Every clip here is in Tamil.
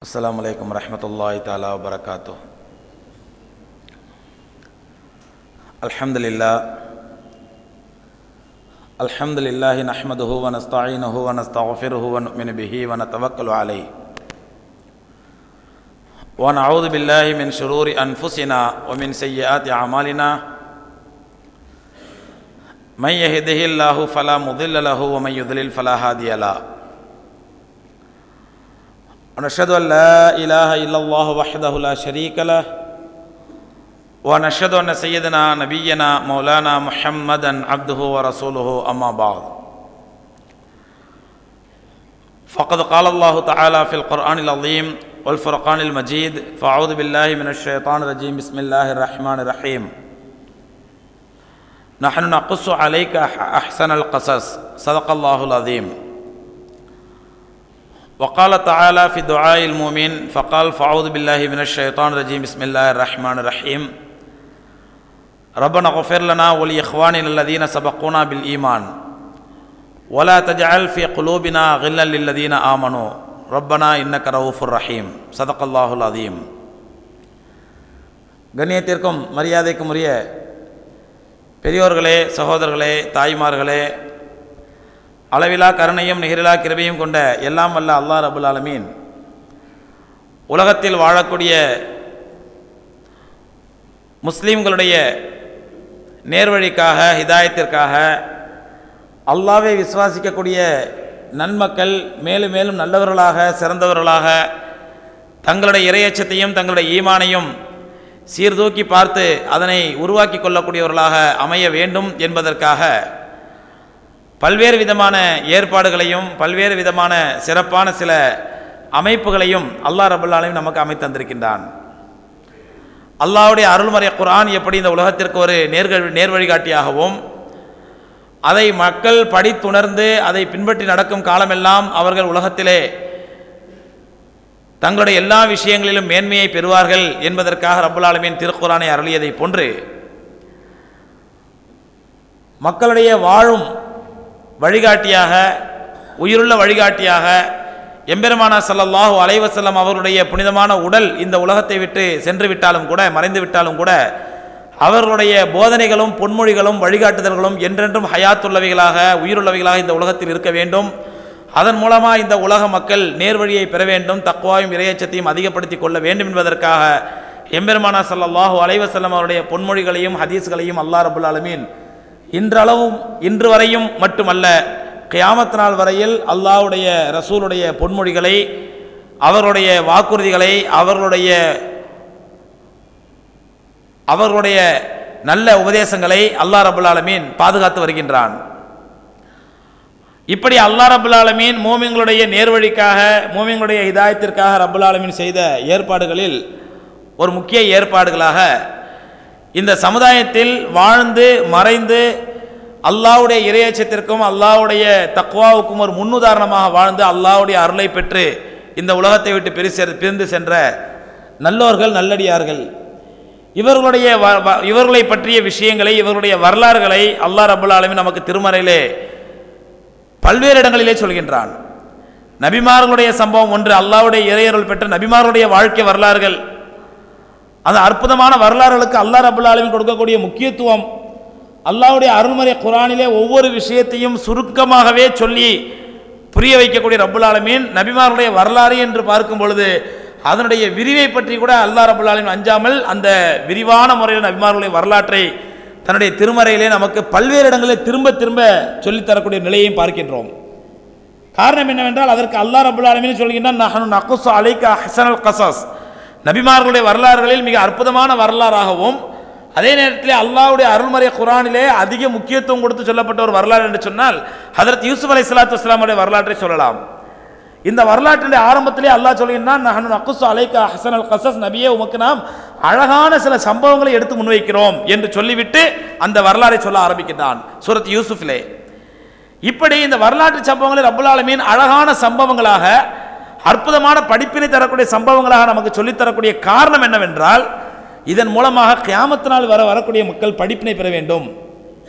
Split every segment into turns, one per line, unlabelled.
السلام عليكم ورحمة الله تعالى وبركاته. الحمد لله. الحمد لله نحمده ونستعينه ونستغفره ونؤمن به ونتوكل عليه. ونعوذ بالله من شرور أنفسنا ومن سيئات أعمالنا. من يهده الله فلا مضل له ومن يضلل فلا هادي له. ونشهد أن لا إله إلا الله وحده لا شريك له ونشهد أن سيدنا نبينا مولانا محمدا عبده ورسوله أما بعد. فقد قال الله تعالى في القرآن العظيم والفرقان المجيد فأعوذ بالله من الشيطان الرجيم بسم الله الرحمن الرحيم. نحن نقص عليك أحسن القصص. صدق الله العظيم. وقال تعالى في دعاء المؤمن فقال فأعوذ بالله من الشيطان الرجيم بسم الله الرحمن الرحيم ربنا اغفر لنا ولإخواننا الذين سبقونا بالإيمان ولا تجعل في قلوبنا غلا للذين آمنوا ربنا إنك رؤوف رحيم صدق الله العظيم கண்ணியத்திற்கும் மரியாதைக்கும் உரிய பெரியோர்களே சகோதரர்களே தாய்மார்களே அளவிலா கருணையும் நிகரிலா கிருபையும் கொண்ட எல்லாம் வல்ல அல்லாஹ் ரபுல் ஆலமீன். உலகத்தில் வாழக்கூடிய முஸ்லீம்களுடைய நேர்வழிக்காக ஹிதாயத்திற்காக அல்லாவை விசுவாசிக்கக்கூடிய நன்மக்கள் மேலும் மேலும் நல்லவர்களாக சிறந்தவர்களாக தங்களுடைய இரையச்சத்தையும் தங்களுடைய ஈமானையும் சீர்தூக்கி பார்த்து அதனை உருவாக்கி கொள்ளக்கூடியவர்களாக அமைய வேண்டும் என்பதற்காக பல்வேறு விதமான ஏற்பாடுகளையும் பல்வேறு விதமான சிறப்பான சில அமைப்புகளையும் அல்லாஹ் ரபுல்லாலையும் நமக்கு அமைத்தந்திருக்கின்றான் அல்லாஹுடைய அருள்மறை குரான் எப்படி இந்த உலகத்திற்கு ஒரு நேர்கள் நேர் வழிகாட்டியாகவும் அதை மக்கள் படித்துணர்ந்து அதை பின்பற்றி நடக்கும் காலமெல்லாம் அவர்கள் உலகத்திலே தங்களுடைய எல்லா விஷயங்களிலும் மேன்மையை பெறுவார்கள் என்பதற்காக ரபுல்லாலமின் திருக்குறானை அருளியதை போன்று மக்களுடைய வாழும் வழிகாட்டியாக உயிருள்ள வழிகாட்டியாக எம்பெருமானா சல்லல்லாஹு அலைவசல்லம் அவருடைய புனிதமான உடல் இந்த உலகத்தை விட்டு சென்று விட்டாலும் கூட மறைந்து விட்டாலும் கூட அவர்களுடைய போதனைகளும் பொன்மொழிகளும் வழிகாட்டுதல்களும் என்றென்றும் ஹயாத்துள்ளவைகளாக உயிருள்ளவைகளாக இந்த உலகத்தில் இருக்க வேண்டும். அதன் மூலமாக இந்த உலக மக்கள் நேர்வழியை பெற வேண்டும் தக்குவாயும் இரையச்சத்தையும் அதிகப்படுத்தி கொள்ள வேண்டும் என்பதற்காக எம்பெருமானா சல்லாஹூ அலைவசல்லம் அவருடைய பொன்மொழிகளையும் ஹதீஸ்களையும் அல்லா ரபுல் அலமீன் இன்றளவும் இன்று வரையும் மட்டுமல்ல கியாமத் நாள் வரையில் அல்லாவுடைய ரசூலுடைய பொன்மொழிகளை அவருடைய வாக்குறுதிகளை அவர்களுடைய அவர்களுடைய நல்ல உபதேசங்களை அல்லா ரபுல்லாலமீன் பாதுகாத்து வருகின்றான். இப்படி அல்லா ரபுல்லாலமீன் ஆலமீன் நேர்வழிக்காக மூமிங்களுடைய இதாயத்திற்காக ரபுல்லாலமீன் செய்த ஏற்பாடுகளில் ஒரு முக்கிய ஏற்பாடுகளாக இந்த சமுதாயத்தில் வாழ்ந்து மறைந்து அல்லாவுடைய இரையச்சத்திற்கும் அல்லாவுடைய தக்குவாவுக்கும் ஒரு முன்னுதாரணமாக வாழ்ந்து அல்லாவுடைய அருளை பெற்று இந்த உலகத்தை விட்டு பிரிசெ பிரிந்து சென்ற நல்லோர்கள் நல்லடியார்கள். இவர்களுடைய இவர்களை பற்றிய விஷயங்களை இவர்களுடைய வரலாறுகளை அல்லா ரபுல் ஆலமின் நமக்கு திருமறையிலே பல்வேறு இடங்களிலே சொல்கின்றான். நபிமார்களுடைய சம்பவம் ஒன்று அல்லாவுடைய இறையருள் பெற்ற நபிமார்களுடைய வாழ்க்கை வரலாறுகள். அந்த அற்புதமான வரலாறுகளுக்கு அல்லா ரபுல் ஆலமின் கொடுக்கக்கூடிய முக்கியத்துவம் அல்லாவுடைய அருள்மறை குரானிலே ஒவ்வொரு விஷயத்தையும் சுருக்கமாகவே சொல்லி புரிய வைக்கக்கூடிய ரபுல் ஆலமீன் நபிமாருடைய வரலாறு என்று பார்க்கும் பொழுது அதனுடைய விரிவை பற்றி கூட அல்லா ரபுல் ஆலமின் அஞ்சாமல் அந்த விரிவான முறையில் நபிமார்களுடைய வரலாற்றை தன்னுடைய திருமறையிலே நமக்கு பல்வேறு இடங்களில் திரும்ப திரும்ப சொல்லித்தரக்கூடிய நிலையையும் பார்க்கின்றோம். காரணம் என்னவென்றால் அதற்கு அல்லா ரபுல் ஆலமின் சொல்கின்றான் நஹனு நகுஸ் அலைக்க ஹசனல் கசாஸ். நபிமார்களுடைய வரலாறுகளில் மிக அற்புதமான வரலாறாகவும் அதே நேரத்தில் அல்லாவுடைய அருள்மறை குரானிலே அதிக முக்கியத்துவம் கொடுத்து சொல்லப்பட்ட ஒரு வரலாறு என்று சொன்னால் ஹதரத் யூசுப் அலை சலாத்து இஸ்லாமுடைய வரலாற்றை சொல்லலாம். இந்த வரலாற்றின் ஆரம்பத்திலே அல்லாஹ் சொல்கின்றான் நஹனு நக்குசு அலைக்க ஹசன் அல் கசஸ் நபியே உமக்கு நாம் அழகான சில சம்பவங்களை எடுத்து முன்வைக்கிறோம் என்று சொல்லிவிட்டு அந்த வரலாறை சொல்ல ஆரம்பிக்கின்றான் சூரத் யூசுஃபிலே. இப்படி இந்த வரலாற்று சம்பவங்களை ரபுல் ஆலமீன் அழகான சம்பவங்களாக அற்புதமான படிப்பினை தரக்கூடிய சம்பவங்களாக நமக்கு சொல்லித்தரக்கூடிய காரணம் என்னவென்றால் இதன் மூலமாக கியாமத்தினால் வர வரக்கூடிய மக்கள் படிப்பினை பெற வேண்டும்.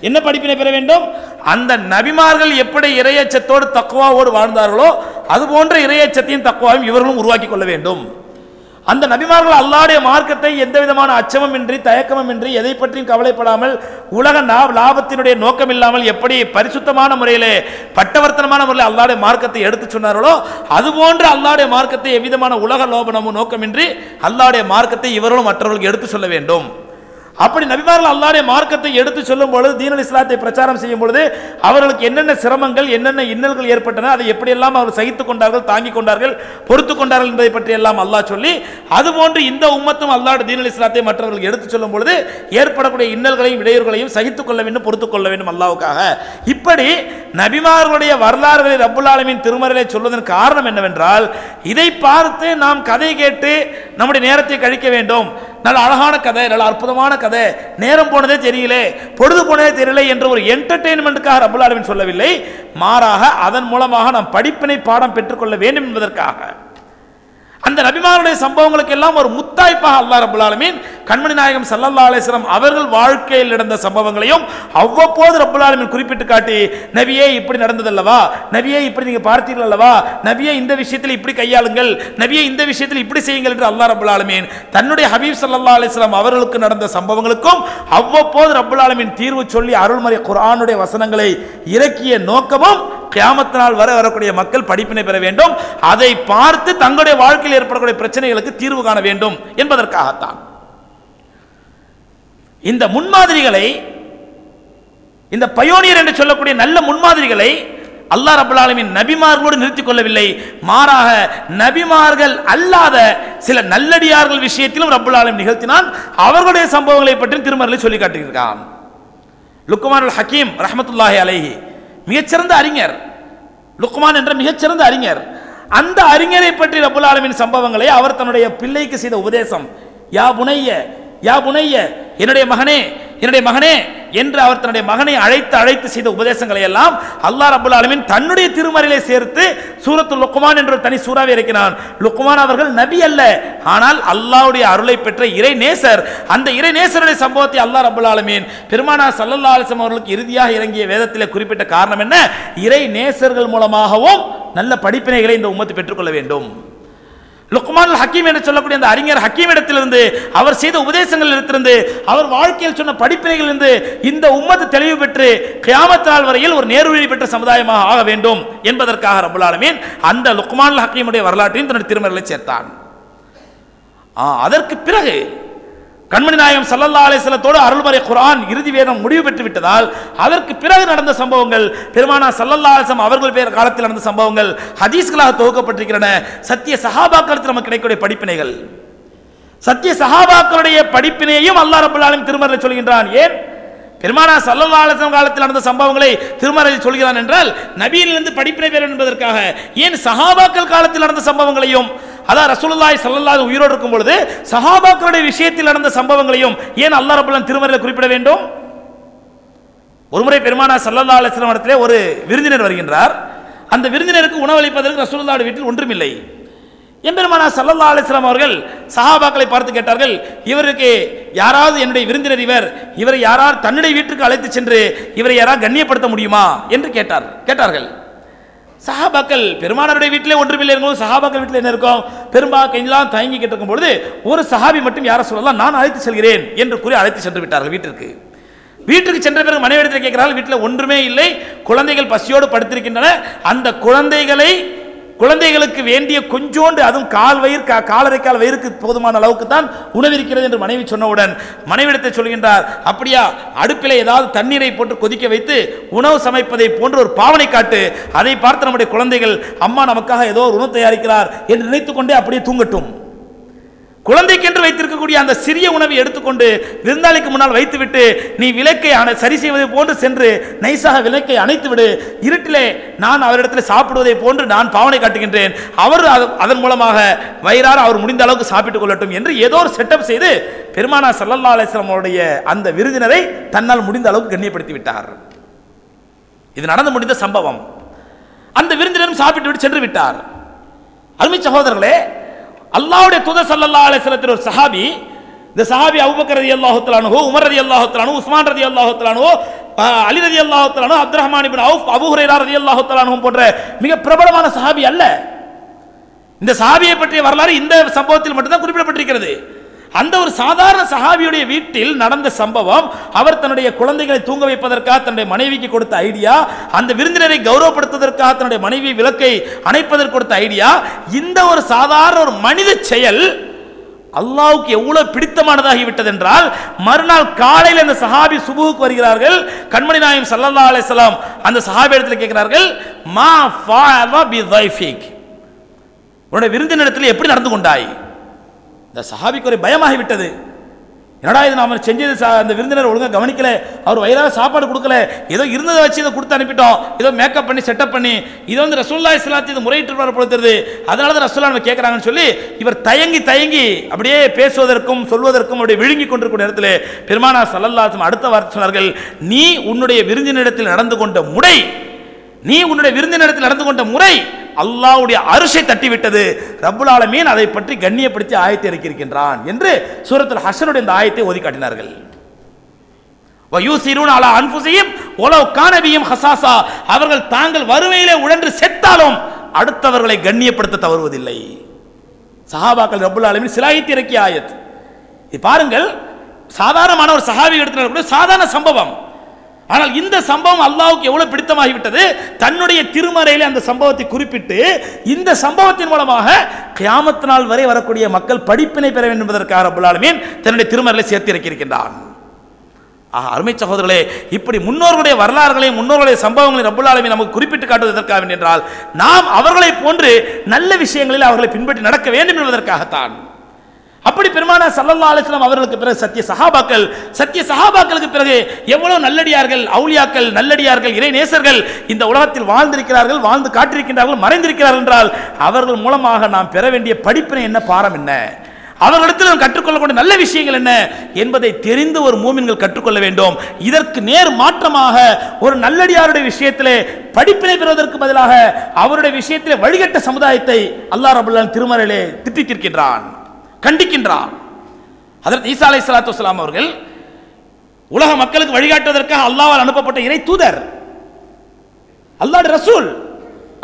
என்ன படிப்பினை பெற வேண்டும்? அந்த நபிமார்கள் எப்படி இரையச்சத்தோடு தக்குவாவோடு வாழ்ந்தார்களோ அது போன்ற இறையச்சத்தையும் தக்குவாவையும் இவர்களும் உருவாக்கி கொள்ள வேண்டும். அந்த நபிமார்கள் அல்லாடைய மார்க்கத்தை எந்த விதமான அச்சமும் இன்றி தயக்கமும் இன்றி எதை பற்றியும் கவலைப்படாமல் உலக நா- லாபத்தினுடைய நோக்கம் இல்லாமல் எப்படி பரிசுத்தமான முறையிலே பட்டவர்த்தனமான முறையில் அல்லாடைய மார்க்கத்தை எடுத்து சொன்னார்களோ அதுபோன்று அல்லாடைய மார்க்கத்தை எவ்விதமான உலக லோபனமும் நோக்கமின்றி அல்லாடைய மார்க்கத்தை இவர்களும் மற்றவர்களுக்கு எடுத்து சொல்ல வேண்டும். அப்படி நபிமார்கள் அல்லாடைய மார்க்கத்தை எடுத்து சொல்லும் பொழுது தீனல் இஸ்லாத்தை பிரச்சாரம் செய்யும் பொழுது அவர்களுக்கு என்னென்ன சிரமங்கள் என்னென்ன இன்னல்கள் ஏற்பட்டன அதை எப்படியெல்லாம் அவர் சகித்துக் கொண்டார்கள் தாங்கிக் கொண்டார்கள் பொறுத்து கொண்டார்கள் என்பதை பற்றி எல்லாம் அல்லாஹ் சொல்லி அதுபோன்று இந்த உம்மத்தும் அல்லாட தீனல் இஸ்லாத்தை மற்றவர்கள் எடுத்து சொல்லும் பொழுது ஏற்படக்கூடிய இன்னல்களையும் இடையூறுகளையும் சகித்துக் கொள்ள வேண்டும் பொறுத்துக் கொள்ள வேண்டும் அல்லாவுக்காக இப்படி நபிமார்களுடைய வரலாறுகளை ரப்புல் ஆலமின் திருமறையிலே சொல்வதன் காரணம் என்னவென்றால் இதை பார்த்து நாம் கதை கேட்டு நம்முடைய நேரத்தை கழிக்க வேண்டும். நல்ல அழகான கதை நல்ல அற்புதமான கதை. நேரம் போனதே தெரியல பொழுது போனதே தெரியல என்ற ஒரு என்டர்டெயின்மெண்ட்டுக்காக ரப்புல் ஆலமீன் சொல்லவில்லை. மாறாக அதன் மூலமாக நாம் படிப்பினை பாடம் பெற்றுக்கொள்ள வேண்டும் என்பதற்காக. அந்த நபிமாருடைய சம்பவங்களுக்கு எல்லாம் ஒரு முத்தாய்ப்பாக அல்லாஹ் ரபுல் ஆலமீன் கண்மணி நாயகம் சல்லல்லா அலிஸ்லாம் அவர்கள் வாழ்க்கையில் நடந்த சம்பவங்களையும் அவ்வப்போது ரபுல் குறிப்பிட்டு காட்டி நபியே இப்படி நடந்ததல்லவா? நபியே இப்படி நீங்கள் பார்த்தீர்கள் அல்லவா நபியே இந்த விஷயத்தில் இப்படி கையாளுங்கள். நபியே இந்த விஷயத்தில் இப்படி செய்யுங்கள் என்று அல்லா ரபுல் தன்னுடைய ஹபீப் சல்லல்லா அலிஸ்லாம் அவர்களுக்கு நடந்த சம்பவங்களுக்கும் அவ்வப்போது ரபுல் ஆலமீன் தீர்வு சொல்லி அருள்மறை குரானுடைய வசனங்களை இறக்கிய நோக்கமும் கியாமத்தினால் வர வரக்கூடிய மக்கள் படிப்பினை பெற வேண்டும். அதை பார்த்து தங்களுடைய வாழ்க்கையில் ஏற்படக்கூடிய பிரச்சனைகளுக்கு தீர்வு காண வேண்டும் என்பதற்காகத்தான். இந்த முன்மாதிரிகளை இந்த பயோனியர் என்று சொல்லக்கூடிய நல்ல முன்மாதிரிகளை அல்லாஹ் ரபுல் நபிமார்களோடு நிறுத்திக் கொள்ளவில்லை. மாறாக நபிமார்கள் அல்லாத சில நல்லடியார்கள் விஷயத்திலும் ரபுல் நிகழ்த்தினான். அவர்களுடைய சம்பவங்களை பற்றி திருமறையில் சொல்லி காட்டியிருக்கான். லுக்குமான் ஹக்கீம் ரஹமத்துல்லாஹி அலைஹி மிகச்சிறந்த அறிஞர். லுக்மான் என்ற மிகச்சிறந்த அறிஞர். அந்த அறிஞரை பற்றி ரபுல் ஆலமின் சம்பவங்களை அவர் தன்னுடைய பிள்ளைக்கு செய்த உபதேசம் யா புனைய யா புனைய என்னுடைய மகனே என்னுடைய மகனே என்று அவர் தன்னுடைய மகனை அழைத்து அழைத்து செய்த உபதேசங்களை எல்லாம் அல்லாஹ் ரபுல் ஆலமின் தன்னுடைய திருமறையிலே சேர்த்து சூரத்து லுக்குமான் என்ற ஒரு தனி சூறாவை இருக்கிறான் லுக்மான் அவர்கள் நபி அல்ல ஆனால் அல்லாவுடைய அருளை பெற்ற இறை நேசர் அந்த இறை நேசருடைய சம்பவத்தை அல்லாஹ் ரபுல் ஆலமின் பெருமானா சல்லல்லா அலிசம் அவர்களுக்கு இறுதியாக இறங்கிய வேதத்தில் குறிப்பிட்ட காரணம் என்ன? இறை நேசர்கள் மூலமாகவும் நல்ல படிப்பினைகளை இந்த உம்மத்து பெற்றுக்கொள்ள வேண்டும். லுக்மான் ஹக்கீம் என்று சொல்லக்கூடிய அந்த அறிஞர் ஹக்கீம் இடத்திலிருந்து அவர் செய்த உபதேசங்கள் இடத்திலிருந்து அவர் வாழ்க்கையில் சொன்ன படிப்பினைகளிலிருந்து இந்த உம்மத்து தெளிவு பெற்று கியாமத் நாள் வரையில் ஒரு நேர்வழி பெற்ற சமுதாயமாக ஆக வேண்டும் என்பதற்காக ரபுல்லாலமீன் அந்த லுக்மான் ஹக்கீமுடைய வரலாற்றையும் தன்னுடைய திருமறையில் சேர்த்தான். ஆ, அதற்கு பிறகு கண்மணி நாயகம் சல்லல்லா அலிஸ்லத்தோடு அருள்மறை குரான் இறுதி வேதம் முடிவு பெற்று விட்டதால் அதற்கு பிறகு நடந்த சம்பவங்கள் பெருமானா சல்லல்லா அலிசம் அவர்கள் பேர் காலத்தில் நடந்த சம்பவங்கள் ஹதீஸ்களாக தொகுக்கப்பட்டிருக்கின்றன. சத்திய சஹாபாக்களத்தில் நமக்கு கிடைக்கக்கூடிய படிப்பினைகள். சத்திய சஹாபாக்களுடைய படிப்பினையையும் அல்லா ரபுல்லாலும் திருமறையில் சொல்கின்றான். ஏன்? பெருமானா சல்லல்லா அலிஸ்லாம் காலத்தில் நடந்த சம்பவங்களை திருமறையில் சொல்கிறான் என்றால் நபியிலிருந்து படிப்பினை பெற என்பதற்காக. ஏன் சஹாபாக்கள் காலத்தில் நடந்த சம்பவங்களையும் அதான் ரசூலுல்லாய் ஸல்லல்லாஹு உயிரோடு இருக்கும் பொழுது சஹாபாக்களுடைய விஷயத்தில் நடந்த சம்பவங்களையும் ஏன் அல்லாஹ் ரபுல்லான் திருமறையில் குறிப்பிட வேண்டும்? ஒருமுறை பெருமானா சல்லல்லா அலிஸ்லாம் இடத்திலே ஒரு விருந்தினர் வருகின்றார். அந்த விருந்தினருக்கு உணவளிப்பதற்கு ரசூலுல்லாஹுடைய வீட்டில் ஒன்றுமில்லை. எம்பெருமானா சல்லல்லா அலிஸ்லாம் அவர்கள் சஹாபாக்களை பார்த்து கேட்டார்கள் இவருக்கு யாராவது என்னுடைய விருந்தினர் இவர் இவரை யாரார் தன்னுடைய வீட்டுக்கு அழைத்து சென்று இவரை யாராவது கண்ணியப்படுத்த முடியுமா? என்று கேட்டார் கேட்டார்கள். சஹாபாக்கள் பெருமானாருடைய வீட்டிலே ஒன்றுமில்லை இருக்கும் சஹாபாக்கள் வீட்டில் என்ன இருக்கும்? பெரும்பாக்கள் எல்லாம் தயங்கிக்கிட்டு இருக்கும் பொழுது ஒரு சஹாபி மட்டும் யாரை சொல்லலாம்? நான் அழைத்து செல்கிறேன் என்று கூறி அழைத்து சென்று விட்டார்கள் வீட்டிற்கு. வீட்டுக்கு சென்ற பிறகு மனைவிடத்தில் கேட்கிறார்கள் வீட்டில் ஒன்றுமே இல்லை குழந்தைகள் பசியோடு படுத்திருக்கின்றன அந்த குழந்தைகளை குழந்தைகளுக்கு வேண்டிய கொஞ்சோண்டு அதுவும் கால் வயிறு கா- காலரை கால் வயிறுக்கு போதுமான அளவுக்கு தான் உணவு இருக்கிறது என்று மனைவி சொன்னவுடன் மனைவிடத்தை சொல்கின்றார் அப்படியா அடுப்பிலே ஏதாவது தண்ணீரை போட்டு கொதிக்க வைத்து உணவு சமைப்பதை போன்ற ஒரு பாவனை காட்டு. அதை பார்த்து நம்முடைய குழந்தைகள் அம்மா நமக்காக ஏதோ ஒரு உணவு தயாரிக்கிறார் என்று நினைத்துக்கொண்டே அப்படியே தூங்கட்டும். குழந்தைக்கென்று வைத்திருக்கக்கூடிய அந்த சிறிய உணவை எடுத்துக்கொண்டு விருந்தாளிக்கு முன்னால் வைத்துவிட்டு நீ விளக்கை அணை சரி செய்வதை போன்று சென்று நைசாக விளக்கை அணைத்து விடு. இருட்டிலே நான் அவரிடத்தில் சாப்பிடுவதை போன்று நான் பாவனை காட்டுகின்றேன். அவர் அதன் மூலமாக வயிறார அவர் முடிந்த அளவுக்கு சாப்பிட்டுக் கொள்ளட்டும் என்று ஏதோ ஒரு செட்டப் செய்து பெருமானா சல்லல்லா அலிஸ்லாம் அவருடைய அந்த விருந்தினரை தன்னால் முடிந்த அளவுக்கு கண்ணியப்படுத்தி விட்டார். இது நடந்து முடிந்த சம்பவம். அந்த விருந்தினரும் சாப்பிட்டு விட்டு சென்று விட்டார். அருமை சகோதரர்களே அல்லாவுடைய துத ஸல்லல்லாஹு அலைஹி ஒரு சஹாபி இந்த சஹாபி அபூபக்கர் ரலியல்லாஹு தஆலா உமர் ரதி தஆலா உஸ்மான் ரதி தஆலா அலி ரதி அல்லாஹு Abdur Rahman ibn Awf Abu ரதி அல்லாஹு போன்ற மிக பிரபலமான சஹாபி அல்ல. இந்த சஹாபியை பற்றிய வரலாறு இந்த சம்பவத்தில் மட்டும்தான் குறிப்பிடப்பட்டிருக்கிறது. அந்த ஒரு சாதாரண சஹாபியுடைய வீட்டில் நடந்த சம்பவம் அவர் தன்னுடைய குழந்தைகளை தூங்க வைப்பதற்காக தன்னுடைய மனைவிக்கு கொடுத்த ஐடியா அந்த விருந்தினரை கௌரவப்படுத்துவதற்காக தன்னுடைய மனைவி விளக்கை அணைப்பதற்கு கொடுத்த ஐடியா இந்த ஒரு சாதாரண ஒரு மனித செயல் அல்லாவுக்கு எவ்வளவு பிடித்தமானதாகி விட்டது என்றால் மறுநாள் காலையில் அந்த சஹாபி சுபுவுக்கு வருகிறார்கள் கண்மணி நாயம் சல்லா அலிஸ்லாம் அந்த சஹாபி இடத்துல கேட்கிறார்கள் மா ஃபா பி உன்னுடைய விருந்தினிடத்தில் எப்படி நடந்து கொண்டாய்? இந்த சஹாபிக்கு ஒரு பயமாகி விட்டது என்னடா இது நாம செஞ்சது சா- அந்த விருந்தினர் ஒழுங்காக கவனிக்கல அவர் வயிறாக சாப்பாடு கொடுக்கல ஏதோ இருந்ததை வச்சு இதை கொடுத்து அனுப்பிட்டோம் ஏதோ மேக்கப் பண்ணி செட்டப் பண்ணி இதை வந்து ரசூல்லா இஸ்லாத்தி இது முறையிட்டு பொழுது அதனால தான் ரசூல்லா நம்ம கேட்குறாங்கன்னு சொல்லி இவர் தயங்கி தயங்கி அப்படியே பேசுவதற்கும் சொல்வதற்கும் அப்படியே விழுங்கி கொண்டிருக்கும் நேரத்தில் பெருமானா சல்லல்லாத்தும் அடுத்த வார்த்தை சொன்னார்கள் நீ உன்னுடைய விருந்தினிடத்தில் நடந்து கொண்ட முறை நீ உன்னுடைய விருந்தினிடத்தில் நடந்து கொண்ட முறை அல்லாஹ்வுடைய அரிசை தட்டிவிட்டது. ரப்புல் ஆலமீன் அதை பற்றி கண்ணியப்படுத்தி ஆயத்தை இறக்கியிருக்கின்றான் என்று சூரத்தில் ஹசனுடைய இந்த ஆயத்தை ஒதுக்காட்டினார்கள் காட்டினார்கள். வயூசிரூன் அலா அன்புசையும் உலவு கான பிஹிம் அவர்கள் தாங்கள் வறுமையிலே உழன்று செத்தாலும் அடுத்தவர்களை கண்ணியப்படுத்த தவறுவதில்லை. சஹாபாக்கள் ரப்புல் ஆலமின் சிலாயித்து இறக்கிய ஆயத். பாருங்கள் சாதாரணமான ஒரு சஹாபி கூட சாதாரண சம்பவம். ஆனால் இந்த சம்பவம் அல்லாவுக்கு எவ்வளவு பிடித்தமாகிவிட்டது? தன்னுடைய திருமறையிலே அந்த சம்பவத்தை குறிப்பிட்டு இந்த சம்பவத்தின் மூலமாக கியாமத்து நாள் வரை வரக்கூடிய மக்கள் படிப்பினை பெற வேண்டும் என்பதற்காக ரப்புல் தன்னுடைய திருமறையில் சேர்த்து இறக்கியிருக்கின்றான் அருமை சகோதரர்களே இப்படி முன்னோர்களுடைய வரலாறுகளையும் முன்னோர்களுடைய சம்பவங்களையும் ரப்புல் நமக்கு குறிப்பிட்டு காட்டுவது எதற்காக என்றால் நாம் அவர்களைப் போன்று நல்ல விஷயங்களில் அவர்களை பின்பற்றி நடக்க வேண்டும் என்பதற்காகத்தான். அப்படி பெருமானா சல்லல்லா அலிஸ்லாம் அவர்களுக்கு பிறகு சத்திய சஹாபாக்கள் சத்திய சஹாபாக்களுக்கு பிறகு எவ்வளவு நல்லடியார்கள் அவுளியாக்கள் நல்லடியார்கள் இறை நேசர்கள் இந்த உலகத்தில் வாழ்ந்திருக்கிறார்கள் வாழ்ந்து காட்டிருக்கின்றார்கள் மறைந்திருக்கிறார்கள் என்றால் அவர்கள் மூலமாக நாம் பெற வேண்டிய படிப்பினை என்ன பாரம் என்ன? அவர்களிடத்தில் நாம் கற்றுக்கொள்ளக்கூடிய நல்ல விஷயங்கள் என்ன என்பதை தெரிந்து ஒரு மூமின்கள் கற்றுக்கொள்ள வேண்டும். இதற்கு நேர் மாற்றமாக ஒரு நல்லடியாருடைய விஷயத்திலே படிப்பினை பெறுவதற்கு பதிலாக அவருடைய விஷயத்திலே வழிகட்ட சமுதாயத்தை அல்லாஹ் ரபுல்லான் திருமறையிலே திட்டித்திருக்கின்றான். கண்டிக்கின்றான் அதற்கு ஈசா அலை சலாத்து வலாம் அவர்கள் உலக மக்களுக்கு வழிகாட்டுவதற்காக அல்லாவால் அனுப்பப்பட்ட இறை தூதர். அல்லாடு ரசூல்.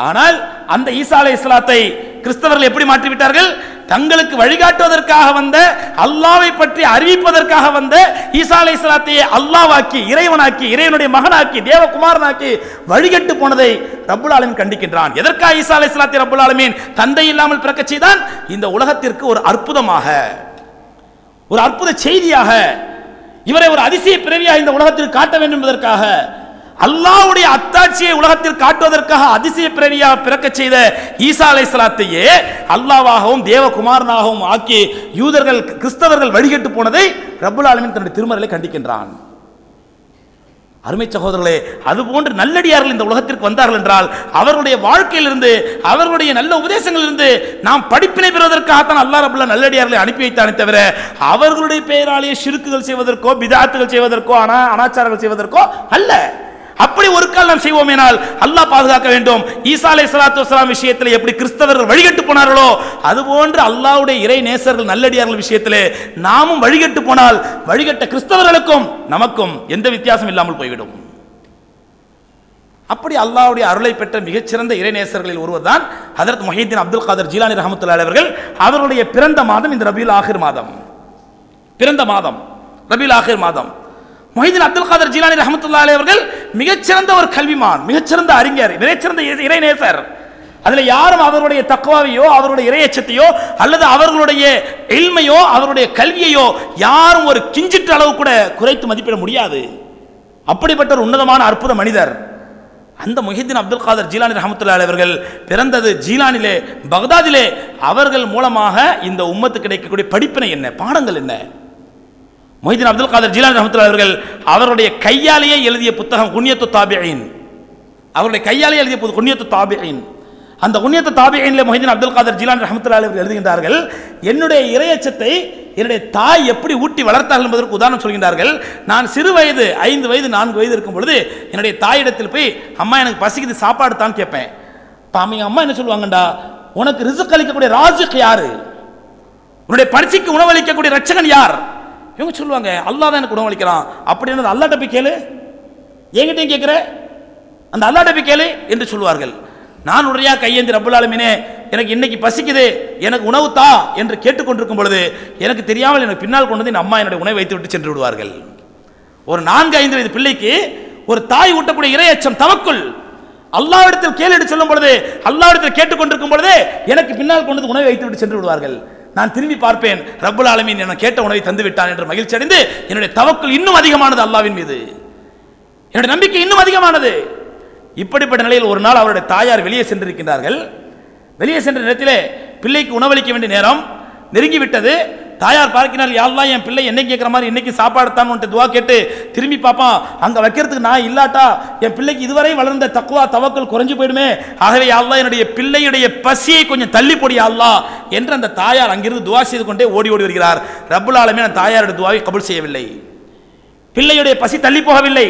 ஆனால் அந்த ஈசா அலை இஸ்லாத்தை கிறிஸ்தவர்கள் எப்படி மாற்றி விட்டார்கள் தங்களுக்கு வழிகாட்டுவதற்காக வந்த அல்லாவை பற்றி அறிவிப்பதற்காக வந்த ஈசா அலை சலாத்தையே அல்லாவாக்கி இறைவனாக்கி இறைவனுடைய மகனாக்கி தேவகுமாரனாக்கி வழிகட்டு போனதை ரப்புல் ஆலமின் கண்டிக்கின்றான். எதற்காக ஈசா அலை சலாத்தி ரப்புல் ஆலமீன் தந்தை இல்லாமல் பிறக்கச் செய்தான்? இந்த உலகத்திற்கு ஒரு அற்புதமாக ஒரு அற்புத செய்தியாக இவரை ஒரு அதிசய பிறவியாக இந்த உலகத்திற்கு காட்ட வேண்டும் என்பதற்காக அல்லாஹ்வுடைய அத்தாட்சியை உலகத்தில் காட்டுவதற்காக அதிசய பிறவியாக பிறக்கச் செய்த ஈசா அலைஹிஸ்ஸலாத்தையே அல்லாவாகவும் தேவகுமாரனாகவும் ஆக்கி யூதர்கள் கிறிஸ்தவர்கள் வழிகட்டு போனதை ரப்புல் ஆலமின் தன்னுடைய திருமறையில் கண்டிக்கின்றான். அருமை சகோதரர்களே அதுபோன்று நல்லடியார்கள் இந்த உலகத்திற்கு வந்தார்கள் என்றால் அவர்களுடைய வாழ்க்கையிலிருந்து அவர்களுடைய நல்ல உபதேசங்களிலிருந்து நாம் படிப்பினை பெறுவதற்காகத்தான் அல்லாஹ் ரபுல்லா நல்லடியார்களை அனுப்பி வைத்தானே தவிர அவர்களுடைய பெயராலேயே சிறுக்குகள் செய்வதற்கோ பிதாத்துகள் செய்வதற்கோ அனா அனாச்சாரங்கள் செய்வதற்கோ அல்ல. அப்படி ஒரு கால் நாம் செய்வோமேனால் அல்லாஹ் பாதுகாக்க வேண்டும். ஈசா அலை சலாத்து வலாம் விஷயத்தில் எப்படி கிறிஸ்தவர்கள் வழிகட்டு போனார்களோ அதுபோன்று அல்லாவுடைய இறை நேசர்கள் நல்லடியார்கள் விஷயத்திலே நாமும் வழிகட்டு போனால் வழிகட்ட கிறிஸ்தவர்களுக்கும் நமக்கும் எந்த வித்தியாசம் இல்லாமல் போய்விடும். அப்படி அல்லாவுடைய அருளை பெற்ற மிகச்சிறந்த இறைநேசர்களில் ஒருவர் தான் ஹதரத் மொஹீதீன் அப்துல் காதர் ஜீலானி ரஹமத்துல்லா அவர்கள். அவருடைய பிறந்த மாதம் இந்த ரபியுல் ஆகிர் மாதம். பிறந்த மாதம். ரபியுல் ஆகிர் மாதம். மொஹிதீன் அப்துல் காதர் ஜீலானி அலி அவர்கள் மிகச்சிறந்த ஒரு கல்விமான் மிகச்சிறந்த அறிஞர் மிகச்சிறந்த இறைநேசர். அதில் யாரும் அவருடைய தக்குவாவையோ அவருடைய இறையச்சத்தையோ அல்லது அவர்களுடைய எளிமையோ அவருடைய கல்வியையோ யாரும் ஒரு கிஞ்சிட்டு அளவு கூட குறைத்து மதிப்பிட முடியாது. அப்படிப்பட்ட ஒரு உன்னதமான அற்புத மனிதர். அந்த முஹிதீன் அப்துல் காதர் ஜீலானி ரஹமத்துல்லா அவர்கள் பிறந்தது ஜீலானிலே பக்தாதிலே. அவர்கள் மூலமாக இந்த உம்மத்து கிடைக்கக்கூடிய படிப்பினை என்ன பாடங்கள் என்ன? மொஹிதீன் அப்துல் காதர் ஜிலான் ரஹமத்துல்லாஹி அவர்கள் அவருடைய கையாலேயே எழுதிய புத்தகம் குன்யத்து தாபியின் அவருடைய கையாலேயே எழுதிய புது குன்யத்து தாபியின் அந்த குன்யத்து தாபியின்ல மொஹிதீன் அப்துல் காதர் ஜிலான் ரஹமத்துல்லாஹி அவர்கள் எழுதுகின்றார்கள் என்னுடைய இறையச்சத்தை என்னுடைய தாய் எப்படி ஊட்டி வளர்த்தார்கள் என்பதற்கு உதாரணம் சொல்கின்றார்கள். நான் சிறு வயது ஐந்து வயது நான்கு வயது இருக்கும் பொழுது என்னுடைய தாயிடத்தில் போய் அம்மா எனக்கு பசிக்குது சாப்பாடு தான் கேட்பேன். இப்போ அவங்க அம்மா என்ன சொல்லுவாங்கண்டா உனக்கு ரிசுக் அளிக்கக்கூடிய ராஜுக்கு யாரு? உன்னுடைய பரிசைக்கு உணவளிக்கக்கூடிய ரட்சகன் யார்? இவங்க சொல்லுவாங்க அல்லா தான் எனக்கு உணவளிக்கிறான் அப்படி என்னது அல்லாட்ட போய் கேளு. எங்கிட்டையும் கேட்குற? அந்த அல்லாட்ட போய் கேளு என்று சொல்வார்கள் நான் உடனே கையேந்தி ரப்புல் எனக்கு இன்னைக்கு பசிக்குது எனக்கு உணவு தா என்று கேட்டுக்கொண்டிருக்கும் பொழுது எனக்கு தெரியாமல் எனக்கு பின்னால் கொண்டு வந்து என் அம்மா என்னுடைய உணவை வைத்து விட்டு சென்று விடுவார்கள். ஒரு நான்கு ஐந்து வயது பிள்ளைக்கு ஒரு தாய் ஊட்டக்கூடிய இரையச்சம் தவக்குள் அல்லாவிடத்தில் கேளு என்று சொல்லும் பொழுது அல்லாவிடத்தில் கேட்டுக்கொண்டிருக்கும் பொழுது எனக்கு பின்னால் கொண்டு வந்து உணவை வைத்து விட்டு சென்று விடுவார்கள். நான் திரும்பி பார்ப்பேன். ரப்புல் ஆலமீன் என கேட்ட உணவை தந்து விட்டான் என்று மகிழ்ச்சி அடைந்து என்னுடைய தவக்குள் இன்னும் அதிகமானது அல்லாவின் மீது. என்னுடைய நம்பிக்கை இன்னும் அதிகமானது. இப்படிப்பட்ட நிலையில் ஒரு நாள் அவருடைய தாயார் வெளியே சென்றிருக்கின்றார்கள். வெளியே சென்ற நேரத்திலே பிள்ளைக்கு உணவளிக்க வேண்டிய நேரம் நெருங்கிவிட்டது. தாயார் பார்க்கினால் யாரெல்லாம் என் பிள்ளை என்னைக்கு கேட்குற மாதிரி இன்னைக்கு சாப்பாடு தான் உன்ட்டு துவா கேட்டு திரும்பி பார்ப்பான் அங்கே வைக்கிறதுக்கு நான் இல்லாட்டா என் பிள்ளைக்கு இதுவரை வளர்ந்த தக்குவா தவக்கல் குறைஞ்சு போயிடுமே. ஆகவே யாரெல்லாம் என்னுடைய பிள்ளையுடைய பசியை கொஞ்சம் தள்ளி போடி என்று அந்த தாயார் அங்கிருந்து துவா செய்து கொண்டே ஓடி ஓடி வருகிறார். ரப்புல் ஆலமீன் அந்த தாயாருடைய துவாவை கபுல் செய்யவில்லை. பிள்ளையுடைய பசி தள்ளி போகவில்லை.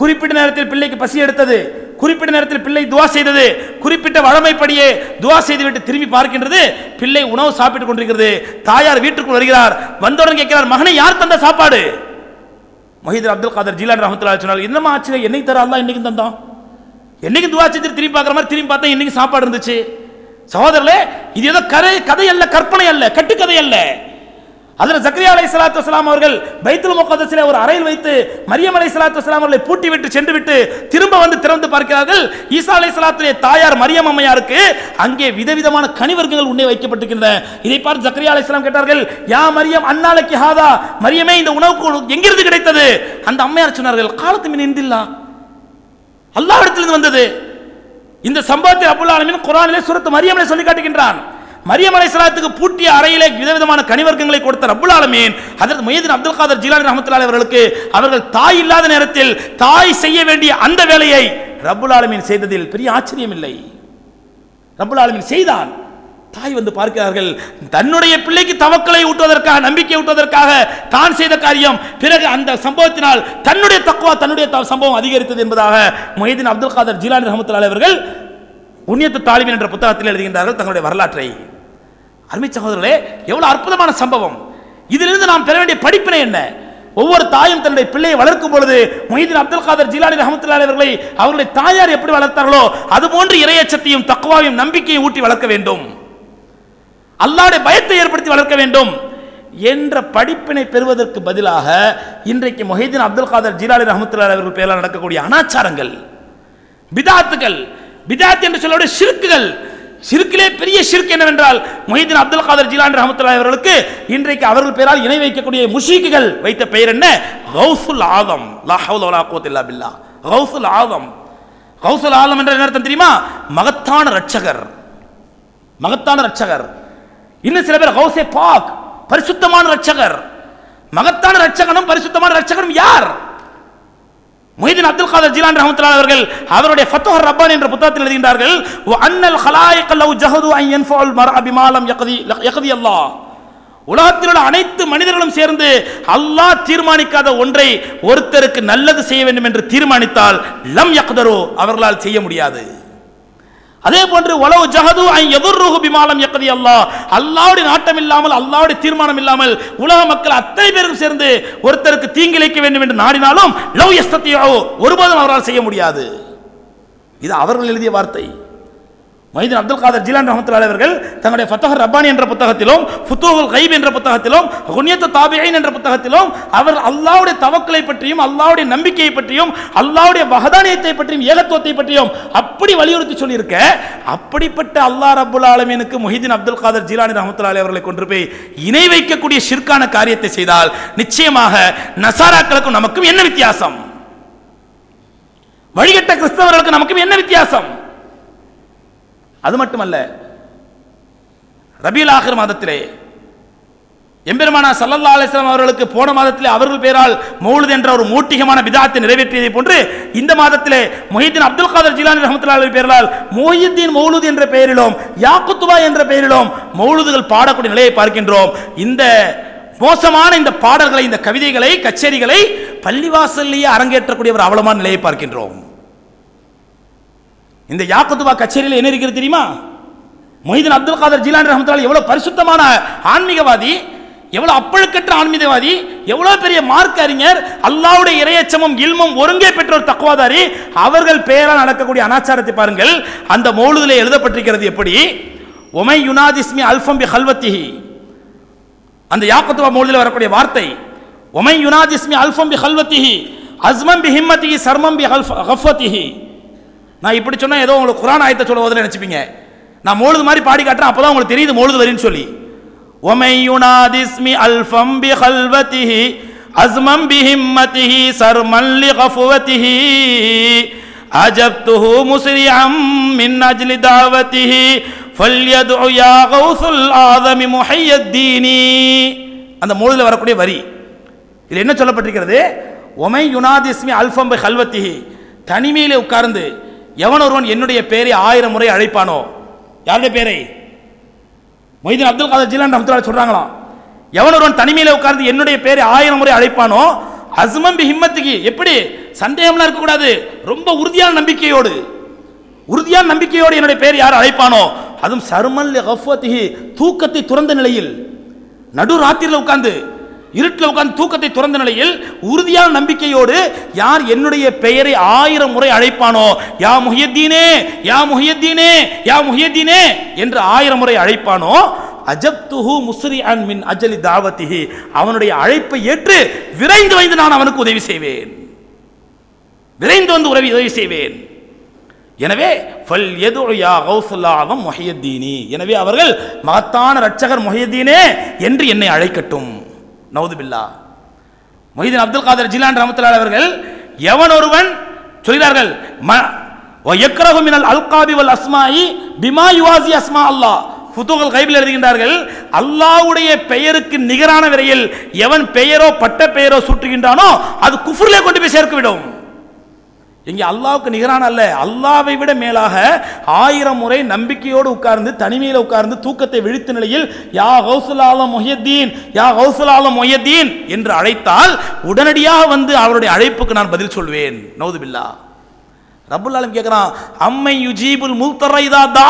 குறிப்பிட்ட நேரத்தில் பிள்ளைக்கு பசி எடுத்தது. குறிப்பிட்ட நேரத்தில் பிள்ளை துவா செய்தது குறிப்பிட்ட வழமைப்படியே துவா செய்துவிட்டு திரும்பி பார்க்கின்றது. பிள்ளை உணவு சாப்பிட்டுக் கொண்டிருக்கிறது. தாயார் வீட்டுக்குள் வருகிறார். வந்தவுடன் கேட்கிறார் மகனை யார் தந்த சாப்பாடு? மொஹிதர் அப்துல் காதர் ஜீலான் ரஹமத்துல்லா சொன்னால் என்னமா ஆச்சு? என்னைக்கு தர அல்லா இன்னைக்கு தந்தான்? என்னைக்கு துவா செஞ்சு திரும்பி பார்க்குற மாதிரி திரும்பி பார்த்தா இன்னைக்கு சாப்பாடு இருந்துச்சு. சகோதரர்களே இது ஏதோ கதை கதை அல்ல கற்பனை அல்ல கட்டுக்கதை அல்ல. அதில் ஜக்ரியா அலை சலாத்து வலாம் அவர்கள் பைத்துல் முகதசிலே ஒரு அறையில் வைத்து மரியம் அலை சலாத்து வலாம் அவர்களை பூட்டி விட்டு சென்று விட்டு திரும்ப வந்து திறந்து பார்க்கிறார்கள். ஈசா அலை சலாத்துடைய தாயார் மரியம் அம்மையாருக்கு அங்கே விதவிதமான கனிவர்க்கங்கள் உன்னே வைக்கப்பட்டிருக்கின்றன. இதை பார்த்து ஜக்ரியா அலை கேட்டார்கள் யா மரியம் அன்னாலைக்கு ஹாதா? மரியமே இந்த உணவு எங்கிருந்து கிடைத்தது? அந்த அம்மையார் சொன்னார்கள் காலத்து மின் இந்தில்லா. அல்லாஹ்விடத்திலிருந்து வந்தது. இந்த சம்பவத்தில் அபுல் அலமின் குரானிலே சுரத்து மரியமிலே சொல்லி காட்டுகின்றான். மரியம் அலைசலாத்துக்கு பூட்டிய அறையிலே விதவிதமான கனிவர்க்கங்களை கொடுத்த ரபுல் ஆலமீன் அதற்கு முஹிதீன் அப்துல் காதர் ஜிலானி ரஹமத்துல்லா அவர்களுக்கு அவர்கள் தாய் இல்லாத நேரத்தில் தாய் செய்ய வேண்டிய அந்த வேலையை ரபுல் ஆலமீன் செய்ததில் பெரிய ஆச்சரியம் இல்லை ரபுல் ஆலமீன் செய்தான். தாய் வந்து பார்க்கிறார்கள் தன்னுடைய பிள்ளைக்கு தவக்கலை ஊட்டுவதற்காக நம்பிக்கை ஊட்டுவதற்காக தான் செய்த காரியம் பிறகு அந்த சம்பவத்தினால் தன்னுடைய தக்குவா தன்னுடைய சம்பவம் அதிகரித்தது என்பதாக மொஹிதீன் அப்துல் காதர் ஜிலானி ரஹமத்துல்லா அவர்கள் உன்னியத்து தாலிமின் என்ற புத்தகத்தில் எழுதுகின்றார்கள் தங்களுடைய வரலாற்றை. அருமை சகோதரர்களே எவ்வளவு அற்புதமான சம்பவம். இதிலிருந்து நாம் பெற வேண்டிய படிப்பினை என்ன? ஒவ்வொரு தாயும் தன்னுடைய பிள்ளையை வளர்க்கும் பொழுது மொஹிதீன் அப்துல் காதர் ஜிலானி ரஹமத்துல்லாஹி அவர்களை அவர்களுடைய தாயார் எப்படி வளர்த்தார்களோ அதுபோன்று இரையச்சத்தையும் தக்குவாவையும் நம்பிக்கையை ஊட்டி வளர்க்க வேண்டும். அல்லாவுடைய பயத்தை ஏற்படுத்தி வளர்க்க வேண்டும் என்ற படிப்பினை பெறுவதற்கு பதிலாக இன்றைக்கு மொஹிதீன் அப்துல் காதர் ஜிலாலி ரஹமத்துல்லாஹி அவர்கள் பெயரால் நடக்கக்கூடிய அனாச்சாரங்கள் பிதாத்துகள் பிதாத் என்று சொல்லக்கூடிய சிறுக்குகள். சிறுக்கிலே பெரிய சிறுக்கு என்னவென்றால் மொஹிதீன் அப்துல் காதர் ஜிலான் ரஹமத்துல்லா அவர்களுக்கு இன்றைக்கு அவர்கள் பெயரால் இணை வைக்கக்கூடிய முஷீக்குகள் வைத்த பெயர் என்ன? கௌசுல் ஆதம். லா வலா இல்லா பில்லா. கௌசுல் ஆதம். கௌசல் ஆலம் என்ற என்ன அர்த்தம் தெரியுமா? மகத்தான ரட்சகர் மகத்தான ரட்சகர் இன்னும் சில பேர் ஹவுசே பாக் பரிசுத்தமான ரட்சகர் மகத்தான ரட்சகனும் பரிசுத்தமான ரட்சகனும் யார்? மொஹிதீன் அப்துல் காதர் ஜிலான் ரஹமத்துல்லா அவர்கள் அவருடைய ஃபத்துஹர் ரப்பான் என்ற புத்தகத்தில் எழுதுகின்றார்கள் அன்னல் ஹலாயக் அல்லவு ஜஹது ஐயன் ஃபால் மர அபிமாலம் யகதி யகதி யக்தி அல்லாஹ். உலகத்தில் உள்ள அனைத்து மனிதர்களும் சேர்ந்து அல்லாஹ் தீர்மானிக்காத ஒன்றை ஒருத்தருக்கு நல்லது செய்ய வேண்டும் என்று தீர்மானித்தால் லம் யக்தரோ. அவர்களால் செய்ய முடியாது. அதே போன்று உளவு ஜஹது ஐ எதிர்ருகு பிமாலம் யக்கதி அல்லா அல்லாவுடைய நாட்டம் இல்லாமல் அல்லாவுடைய தீர்மானம் இல்லாமல் உலக மக்கள் அத்தனை பேரும் சேர்ந்து ஒருத்தருக்கு தீங்கிழைக்க வேண்டும் என்று நாடினாலும் லவ் எஸ்தத்தியோ ஒருபோதும் அவரால் செய்ய முடியாது. இது அவர்கள் எழுதிய வார்த்தை. மைதீன் அப்துல் காதர் ஜிலான் ரஹமத்துல்லாஹி அவர்கள் தங்களுடைய ஃபத்தஹர் ரப்பானி என்ற புத்தகத்திலும் ஃபுத்தூஹுல் கைப் என்ற புத்தகத்திலும் குனியத்து தாபியின் என்ற புத்தகத்திலும் அவர் அல்லாவுடைய தவக்கலை பற்றியும் அல்லாவுடைய நம்பிக்கையை பற்றியும் அல்லாவுடைய வகதானியத்தை பற்றியும் ஏகத்துவத்தை பற்றியும் அப்படி வலியுறுத்தி சொல்லியிருக்க அப்படிப்பட்ட அல்லாஹ் ரபுல் ஆலமீனுக்கு முஹிதீன் அப்துல் காதர் ஜிலானி ரஹமத்துல்லாஹி அவர்களை கொண்டு போய் இணை வைக்கக்கூடிய சிற்கான காரியத்தை செய்தால் நிச்சயமாக நசாராக்களுக்கும் நமக்கும் என்ன வித்தியாசம்? வழிகட்ட கிறிஸ்தவர்களுக்கு நமக்கும் என்ன வித்தியாசம்? அது மட்டுமல்ல ரபியுல் ஆகிர் மாதத்திலே எம்பெருமானா சல்லல்லா அலிஸ்லாம் அவர்களுக்கு போன மாதத்திலே அவர்கள் பேரால் மௌலுது என்ற ஒரு மூட்டிகமான விதாத்தை நிறைவேற்றியதை போன்று இந்த மாதத்திலே மொஹிதீன் அப்துல் காதர் ஜிலானி அவர்கள் பேரரால் மொஹிதீன் மௌலுது என்ற பெயரிலும் யாக்குத்துபா என்ற பெயரிலும் மௌலுதுகள் பாடக்கூடிய நிலையை பார்க்கின்றோம். இந்த மோசமான இந்த பாடல்களை இந்த கவிதைகளை கச்சேரிகளை பள்ளிவாசல்லையே அரங்கேற்றக்கூடிய ஒரு அவலமான நிலையை பார்க்கின்றோம். இந்த யாக்குத்துபா கச்சேரியில் என்ன இருக்கிறது தெரியுமா? மொஹிதன் அப்துல் காதர் ஜிலான் ரஹமத்துல்லாஹி எவ்வளவு பரிசுத்தமான ஆன்மீகவாதி எவ்வளவு அப்பழுக்கற்ற ஆன்மீகவாதி எவ்வளவு பெரிய மார்க் அறிஞர் அல்லாவுடைய இரையச்சமும் இல்மும் ஒருங்கே பெற்ற ஒரு தக்குவாதாரி அவர்கள் பெயரால் நடக்கக்கூடிய அனாச்சாரத்தை பாருங்கள். அந்த மௌலுதில் எழுதப்பட்டிருக்கிறது எப்படி? ஒமை யுனாதிஸ்மி அல்ஃபம் பி ஹல்வத்திஹி அந்த யாக்கத்துவா மௌலில் வரக்கூடிய வார்த்தை ஒமை யுனாதிஸ்மி அல்ஃபம் பி ஹல்வத்திஹி அஸ்மம் பி ஹிம்மத்திஹி சர்மம் பி நான் இப்படி சொன்னால் ஏதோ உங்களுக்கு குரான் ஆயத்தை சொல்ல போதில் நினச்சிப்பீங்க. நான் மோழுது மாதிரி பாடி காட்டுறேன் அப்போ தான் உங்களுக்கு தெரியுது மோழுது வரின்னு சொல்லி. ஒமையுனாதிஸ்மி அல்ஃபம் பி ஹல்வத்திஹி அஸ்மம் பி ஹிம்மத்திஹி சர்மல்லி கஃபுவத்திஹி அஜப்துஹு முஸ்ரியம் மின் அஜ்லி தாவத்திஹி ஃபல்யது யா கௌசுல் ஆதமி முஹையத்தீனி. அந்த மூழுதில் வரக்கூடிய வரி. இதில் என்ன சொல்லப்பட்டிருக்கிறது? ஒமை யுனாதிஸ்மி அல்ஃபம் பை ஹல்வத்திஹி தனிமையிலே உட்கார்ந்து எவன் ஒருவன் என்னுடைய பேரை ஆயிரம் முறை அழைப்பானோ? யாருடைய பேரை? மொய்தீன் அப்துல் காதர் ஜிலான் ரஹ்மத்துல்லாஹி சொல்றாங்களாம். எவன் ஒருவன் தனிமையில் உட்கார்ந்து என்னுடைய பேரை ஆயிரம் முறை அழைப்பானோ அஸ்மம் பி ஹிம்மத்துக்கு எப்படி? சந்தேகம்லாம் இருக்கக்கூடாது. ரொம்ப உறுதியான நம்பிக்கையோடு. உறுதியான நம்பிக்கையோடு என்னுடைய பேர் யார் அழைப்பானோ? அதுவும் சருமல் தூக்கத்தை துறந்த நிலையில். நடு ராத்திரியில் உட்கார்ந்து இருட்டில் உட்கார்ந்து தூக்கத்தை துறந்த நிலையில் உறுதியான நம்பிக்கையோடு யார் என்னுடைய பெயரை ஆயிரம் முறை அழைப்பானோ யா முஹியத்தீனே யா முஹியத்தீனே யா முஹியத்தீனே என்று ஆயிரம் முறை அழைப்பானோ அஜப்துஹு முஸ்ரி அன் மின் அஜலி தாவத்திஹி. அவனுடைய அழைப்பை ஏற்று விரைந்து வந்து நான் அவனுக்கு உதவி செய்வேன். விரைந்து வந்து உதவி உதவி செய்வேன். எனவே ஃபல் எது யா கௌசுல்லாதம் மொஹியத்தீனி. எனவே அவர்கள் மகத்தான ரட்சகர் மொஹியத்தீனே என்று என்னை அழைக்கட்டும். நவுதுபில்லா. மொஹிதீன் அப்துல் காதர் ஜிலான் ரமத்துலால் அவர்கள் எவன் ஒருவன் சொல்கிறார்கள் ம வயக்ரஹு மினல் அல்காபி வல் அஸ்மாயி பிமா யுவாசி அஸ்மா அல்லாஹ். ஃபுதூகல் கைபில் எழுதுகின்றார்கள் அல்லாஹ்வுடைய பெயருக்கு நிகரான விரையில் எவன் பெயரோ பட்ட பெயரோ சுற்றுகின்றானோ அது குஃப்ரிலே கொண்டு போய் சேர்த்து விடும் இங்கே அல்லாவுக்கு நிகரான அல்ல. அல்லாவை விட மேலாக ஆயிரம் முறை நம்பிக்கையோடு உட்கார்ந்து தனிமையில் உட்கார்ந்து தூக்கத்தை விழித்த நிலையில் யா ஹவுசுலாலம் மொஹியத்தீன் யா ஹவுசுலாலம் மொஹியத்தீன் என்று அழைத்தால் உடனடியாக வந்து அவருடைய அழைப்புக்கு நான் பதில் சொல்வேன். நௌதுபில்லா. ரப்புல் ஆலம் அம்மை யுஜீபுல் முல்தரைதா தா.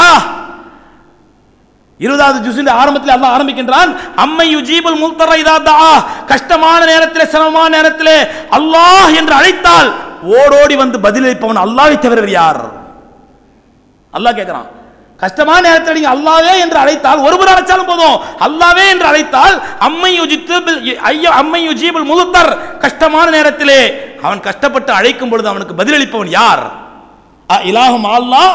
இருபதாவது ஜுசின் ஆரம்பத்தில் அல்லாஹ் ஆரம்பிக்கின்றான் அம்மை யுஜீபுல் முல்தரைதா தா. கஷ்டமான நேரத்தில் சிரமமான நேரத்தில் அல்லாஹ் என்று அழைத்தால் ஓடோடி வந்து பதிலளிப்பவன் அல்லாவை தவிர யார்? அல்லாஹ் கேட்கிறான். கஷ்டமான நேரத்தில் நீங்க அல்லாவே என்று அழைத்தால் ஒருவர் அழைச்சாலும் போதும். அல்லாவே என்று அழைத்தால் அம்மை யுஜித்து ஐயோ அம்மை யுஜீபுல் முழுத்தர் கஷ்டமான நேரத்திலே அவன் கஷ்டப்பட்டு அழைக்கும் பொழுது அவனுக்கு பதிலளிப்பவன் யார்? இலாகும் இலாஹும் அல்லாஹ்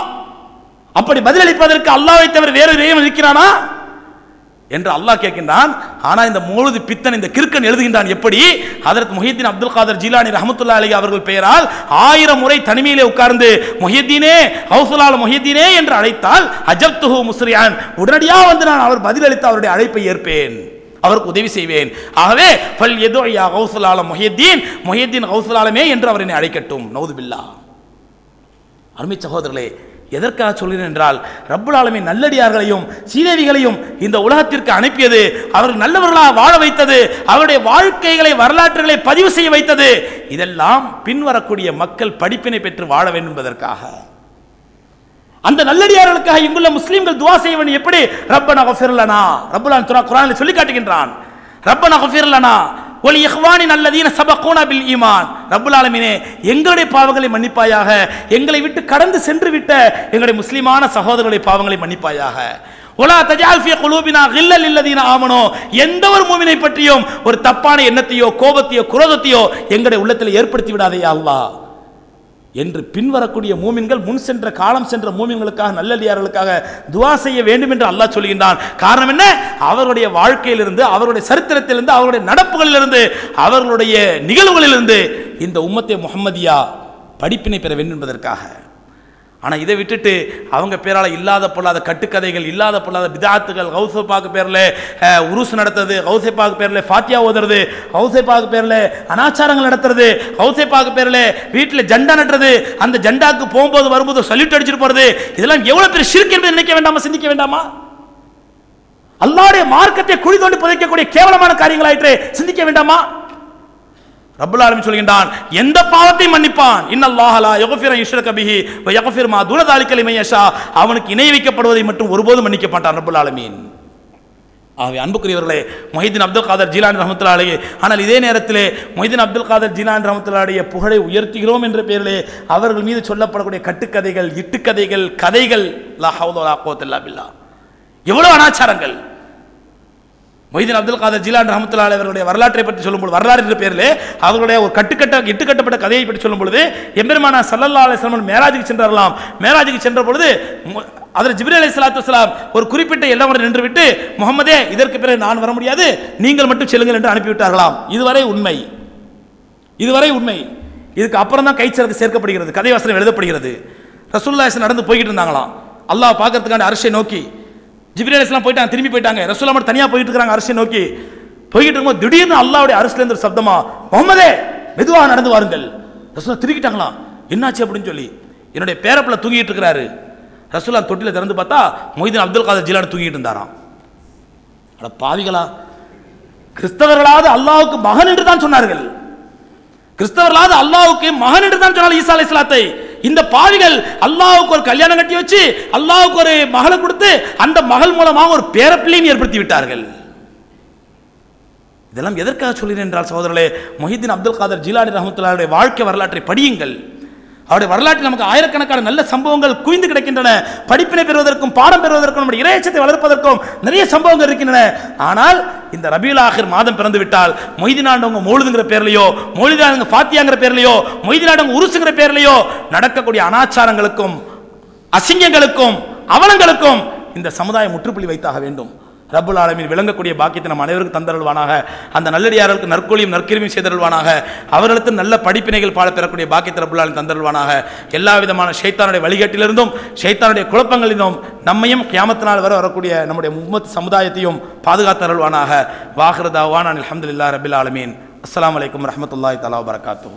அப்படி பதிலளிப்பதற்கு அல்லாவை தவிர வேறு தெய்வம் இருக்கிறானா? என்று அல்லாஹ் கேட்கின்றான். ஆனால் இந்த மூழுது பித்தன் இந்த கிறுக்கன் எழுதுகின்றான் எப்படி? அதற்கு முஹியத்தின் அப்துல் காதர் ஜீலானி ரஹமத்துல்லா அலி அவர்கள் பெயரால் ஆயிரம் முறை தனிமையிலே உட்கார்ந்து முஹியத்தீனே ஹவுசுலால் முஹியத்தீனே என்று அழைத்தால் அஜப்துஹு முஸ்ரியான். உடனடியாக வந்து நான் அவர் பதிலளித்து அவருடைய அழைப்பை ஏற்பேன். அவருக்கு உதவி செய்வேன். ஆகவே ஃபல் எதோ யா ஹவுசுலால முஹியத்தீன் முஹியத்தீன் ஹவுசுலாலமே என்று அவர் என்னை அழைக்கட்டும். நௌதுபில்லா அருமை சகோதரர்களே எதற்காக சொல்கிறேன் என்றால் ரப்புல் ஆலமின் நல்லடியார்களையும் சீதேவிகளையும் இந்த உலகத்திற்கு அனுப்பியது அவர்கள் நல்லவர்களாக வாழ வைத்தது அவருடைய வாழ்க்கைகளை வரலாற்றுகளை பதிவு செய்ய வைத்தது. இதெல்லாம் பின்வரக்கூடிய மக்கள் படிப்பினை பெற்று வாழ வேண்டும் என்பதற்காக. அந்த நல்லடியார்களுக்காக இங்குள்ள முஸ்லீம்கள் துவா செய்ய வேண்டும். எப்படி? ரப்பன கஃபிர்லனா ரப்புல் குரானில் சொல்லி காட்டுகின்றான். ரப்பன கஃபிர்லனா ஒலி இஹ்வானின் அல்லதீன சபகோனா பில் ஈமான். ரப்புல் ஆலமீனே எங்களுடைய பாவங்களை மன்னிப்பாயாக எங்களை விட்டு கடந்து சென்று விட்ட எங்களுடைய முஸ்லிமான சகோதரர்களுடைய பாவங்களை மன்னிப்பாயாக. ஒலா தஜால்ஃபிய குலூபினா கில்லல் இல்லதீன ஆமனோ எந்த ஒரு மூவினை பற்றியும் ஒரு தப்பான எண்ணத்தையோ கோபத்தையோ குரோதத்தையோ எங்களுடைய உள்ளத்தில் ஏற்படுத்தி விடாதே அல்லாஹ். என்று பின்வரக்கூடிய மூமின்கள் முன் சென்ற காலம் சென்ற மூமின்களுக்காக நல்லடியார்களுக்காக துவா செய்ய வேண்டும் என்று அல்லாஹ் சொல்கின்றான். காரணம் என்ன? அவருடைய வாழ்க்கையிலிருந்து அவருடைய சரித்திரத்திலிருந்து அவருடைய நடப்புகளிலிருந்து அவர்களுடைய நிகழ்வுகளிலிருந்து இந்த உம்மத்தை முகம்மதியா படிப்பினை பெற வேண்டும் என்பதற்காக. ஆனால் இதை விட்டுட்டு அவங்க பேரால் இல்லாத பொல்லாத கட்டுக்கதைகள் இல்லாத பொல்லாத பிதாத்துகள் ஹவுசப்பாக்கு பேரில் உருஸ் நடத்துறது ஹவுசைப்பாக்கு பேரில் ஃபாத்தியா ஓதுறது ஹவுசைப்பாக்கு பேரில் அனாச்சாரங்கள் நடத்துறது ஹவுசைப்பாக்கு பேரில் வீட்டில் ஜெண்டா நட்டுறது அந்த ஜெண்டாவுக்கு போகும்போது வரும்போது சல்யூட் அடிச்சுட்டு போகிறது இதெல்லாம் எவ்வளோ பேர் சிறுக்கு நினைக்க வேண்டாமா சிந்திக்க வேண்டாமா? அல்லாடைய மார்க்கத்தை குழி தோண்டி புதைக்கக்கூடிய கேவலமான காரியங்களாயிற்று சிந்திக்க வேண்டாமா? ரபுல் ஆலமி சொல்கின்றான் எந்த பாவத்தை மன்னிப்பான். இன்னல்லாஹலா லா யக்ஃபிர யுஷ்ரக பிஹி வ யக்ஃபிர் மா தூன தாலிக லிமன் அவனுக்கு இணை வைக்கப்படுவதை மட்டும் ஒருபோதும் மன்னிக்க மாட்டான் ரபுல் ஆலமீன். ஆகவே அன்புக்குரியவர்களே மொஹிதீன் அப்துல் காதர் ஜீலான் ரஹமத்துல்லாலே ஆனால் இதே நேரத்திலே மொஹிதீன் அப்துல் காதர் ஜீலான் ரஹமத்துல்லாடைய புகழை உயர்த்துகிறோம் என்ற பெயரிலே அவர்கள் மீது சொல்லப்படக்கூடிய கட்டுக்கதைகள் இட்டுக்கதைகள் கதைகள் லா ஹவுதோலா கோத்தல்லா பில்லா. எவ்வளவு அனாச்சாரங்கள். மொய்தீன் அப்துல் காதர் ஜிலான் ரஹமத்துல்லா அவர்களுடைய வரலாற்றை பற்றி சொல்லும்போது வரலாறு என்ற பேரில் அவர்களுடைய ஒரு கட்டுக்கட்ட இட்டுக்கட்டப்பட்ட கதையை பற்றி சொல்லும் பொழுது எம்பெருமானா சல்லல்லா அலிஸ்லாமன் மேராஜுக்கு சென்றாரலாம் மேராஜுக்கு சென்ற பொழுது அதில் ஜிப்ரி அலி சலாத்து வலாம் ஒரு குறிப்பிட்ட எல்லாம் நின்று விட்டு முகமதே இதற்கு பிறகு நான் வர முடியாது நீங்கள் மட்டும் செல்லுங்கள் என்று அனுப்பிவிட்டார்களாம். இதுவரை உண்மை. இதுவரை உண்மை. இதுக்கு அப்புறம் தான் கைச்சலுக்கு சேர்க்கப்படுகிறது கதை வசனம் எழுதப்படுகிறது. ரசூல்லாஸ் நடந்து போய்கிட்டு இருந்தாங்களாம். அல்லாஹ் பார்க்கறதுக்கான அரிசியை நோக்கி ஜிப்ரி அலிஸ்லாம் போயிட்டாங்க திரும்பி போயிட்டாங்க. ரசூல்லா மட்டும் தனியாக போயிட்டு இருக்காங்க அரசை நோக்கி. போய்கிட்டு இருக்கும்போது திடீர்னு அல்லாவுடைய அரசுலேருந்து ஒரு சப்தமா முகமதே மெதுவாக நடந்து வாருங்கள். ரசூலா திருக்கிட்டாங்களாம் என்னாச்சு? அப்படின்னு சொல்லி. என்னுடைய பேரப்பில் தூங்கிட்டு இருக்கிறாரு. ரசூலா தொட்டியில் திறந்து பார்த்தா மொய்தீன் அப்துல் காதர் ஜிலான் தூங்கிட்டு இருந்தாராம். அட பாவிகளா. கிறிஸ்தவர்களாவது அல்லாவுக்கு மகன் என்று தான் சொன்னார்கள். கிறிஸ்தவர்களாவது அல்லாவுக்கு மகன் என்று தான் சொன்னால் ஈசா இஸ்லாத்தை இந்த பாவிகள் அல்லாவுக்கு ஒரு கல்யாணம் கட்டி வச்சு அல்லாவுக்கு ஒரு மகளை கொடுத்து அந்த மகள் மூலமாக ஒரு பேரப்பிள்ளையும் ஏற்படுத்தி விட்டார்கள். இதெல்லாம் எதற்காக சொல்கிறேன் என்றால் சகோதரர்களே மொஹிதீன் அப்துல் காதர் ஜிலானி ரஹமத்துல்லாவுடைய வாழ்க்கை வரலாற்றை படியுங்கள். அவருடைய வரலாற்றில் நமக்கு ஆயிரக்கணக்கான நல்ல சம்பவங்கள் குவிந்து கிடக்கின்றன. படிப்பினை பெறுவதற்கும் பாடம் பெறுவதற்கும் நம்முடைய இறையச்சத்தை வளர்ப்பதற்கும் நிறைய சம்பவங்கள் இருக்கின்றன. ஆனால் இந்த ரபியுல் ஆஹிர் மாதம் பிறந்து விட்டால் மொய்தினாண்டவங்க மொழுதுங்கிற பேர்லையோ மொய்தினாண்டவங்க ஃபாத்தியாங்கிற பேர்லையோ மொய்தினாண்டவங்க உருசுங்கிற பேர்லையோ நடக்கக்கூடிய அனாச்சாரங்களுக்கும் அசிங்கங்களுக்கும் அவலங்களுக்கும் இந்த சமுதாயம் முற்றுப்புள்ளி வைத்தாக வேண்டும். ரபுல் ஆலமீன் விளங்கக்கூடிய பாக்கியத்தை நம் அனைவருக்கும் தந்தருள்வானாக. அந்த நல்லடியார்களுக்கு நற்கொலியும் நற்கிருமியும் செய்தருள்வானாக. அவர்களுக்கு நல்ல படிப்பினைகள் பாட பெறக்கூடிய பாக்கியத்தை ரபுல் ஆலமின் தந்தருள்வானாக. எல்லா விதமான ஷைத்தானுடைய வழிகாட்டிலிருந்தும் ஷைத்தானுடைய குழப்பங்களிலும் நம்மையும் கியாமத்தினால் வர வரக்கூடிய நம்முடைய முகமத் சமுதாயத்தையும் பாதுகாத்தருள்வானாக. வாஹிரதாவான் அலமதுல்லா ரபில் ஆலமீன். அஸ்லாம் அலைக்கும் ரஹமத்துல்லாய் தலா வரகாத்தூ